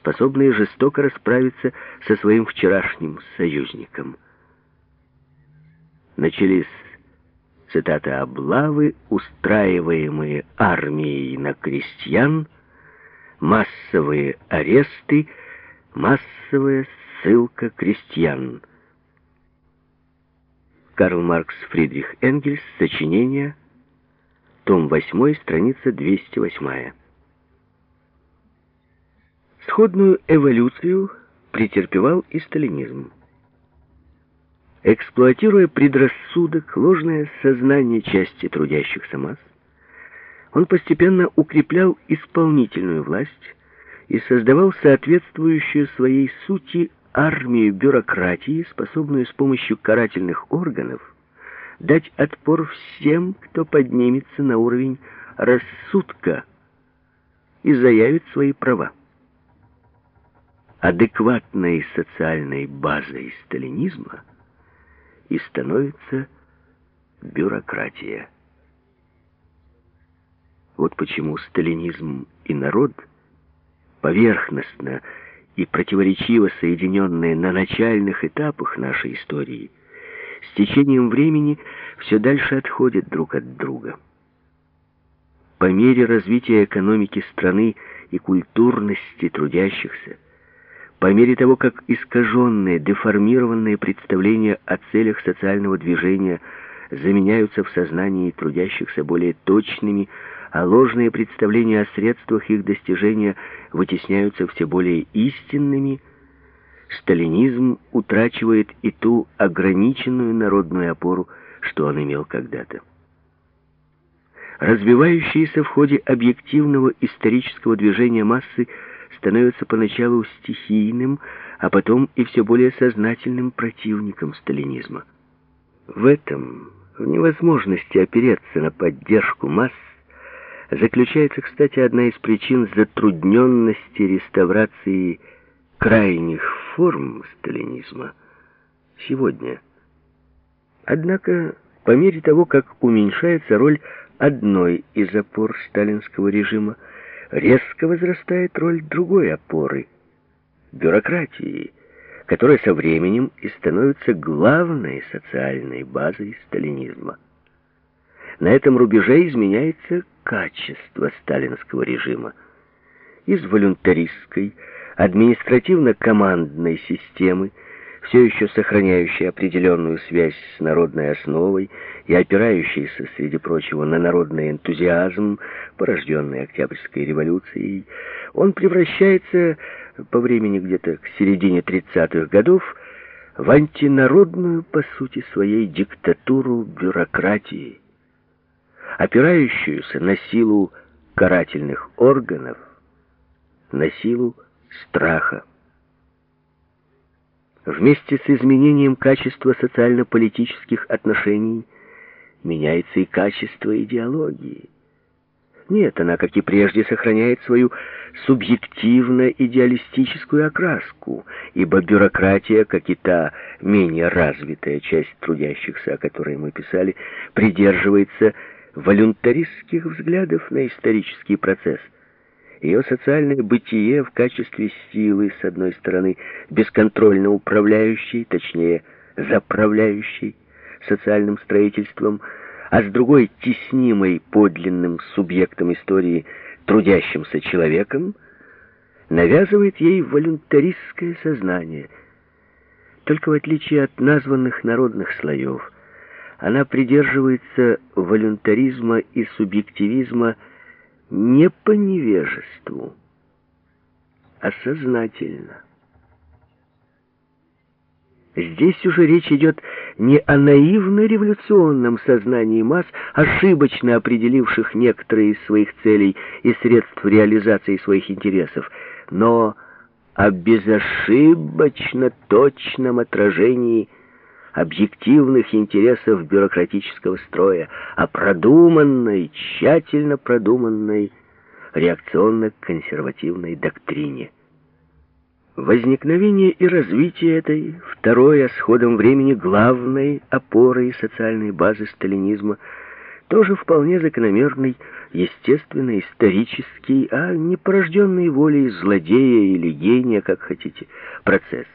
способные жестоко расправиться со своим вчерашним союзником. Начались, цитата, «облавы, устраиваемые армией на крестьян», массовые аресты, массовая ссылка крестьян. Карл Маркс Фридрих Энгельс, сочинение, том 8, страница 208. Сходную эволюцию претерпевал и сталинизм. Эксплуатируя предрассудок, ложное сознание части трудящихся масс, он постепенно укреплял исполнительную власть и создавал соответствующую своей сути армию бюрократии, способную с помощью карательных органов дать отпор всем, кто поднимется на уровень рассудка и заявит свои права. Адекватной социальной базой сталинизма и становится бюрократия. Вот почему сталинизм и народ, поверхностно и противоречиво соединенные на начальных этапах нашей истории, с течением времени все дальше отходят друг от друга. По мере развития экономики страны и культурности трудящихся, по мере того, как искаженные, деформированные представления о целях социального движения заменяются в сознании трудящихся более точными, а ложные представления о средствах их достижения вытесняются все более истинными, сталинизм утрачивает и ту ограниченную народную опору, что он имел когда-то. Развивающиеся в ходе объективного исторического движения массы становятся поначалу стихийным, а потом и все более сознательным противником сталинизма. В этом, в невозможности опереться на поддержку масс, заключается, кстати, одна из причин затрудненности реставрации крайних форм сталинизма сегодня. Однако, по мере того, как уменьшается роль одной из опор сталинского режима, резко возрастает роль другой опоры – бюрократии, которая со временем и становится главной социальной базой сталинизма. На этом рубеже изменяется качество сталинского режима. Из волюнтаристской, административно-командной системы, все еще сохраняющей определенную связь с народной основой и опирающейся, среди прочего, на народный энтузиазм, порожденный Октябрьской революцией, он превращается по времени где-то к середине 30-х годов в антинародную, по сути своей, диктатуру бюрократии, опирающуюся на силу карательных органов, на силу страха. Вместе с изменением качества социально-политических отношений меняется и качество идеологии. Нет, она, как и прежде, сохраняет свою субъективно-идеалистическую окраску, ибо бюрократия, как и та менее развитая часть трудящихся, о которой мы писали, придерживается волюнтаристских взглядов на исторический процесс – ее социальное бытие в качестве силы, с одной стороны, бесконтрольно управляющей, точнее, заправляющей социальным строительством, а с другой, теснимой подлинным субъектом истории, трудящимся человеком, навязывает ей волюнтаристское сознание. Только в отличие от названных народных слоев, она придерживается волюнтаризма и субъективизма не по невежеству, а сознательно. Здесь уже речь идет не о наивно-революционном сознании масс, ошибочно определивших некоторые из своих целей и средств реализации своих интересов, но о безошибочно точном отражении объективных интересов бюрократического строя, а продуманной, тщательно продуманной реакционно-консервативной доктрине. Возникновение и развитие этой, второй, а с ходом времени главной опорой социальной базы сталинизма, тоже вполне закономерный естественно исторический, а не порожденный волей злодея или гения, как хотите, процесс.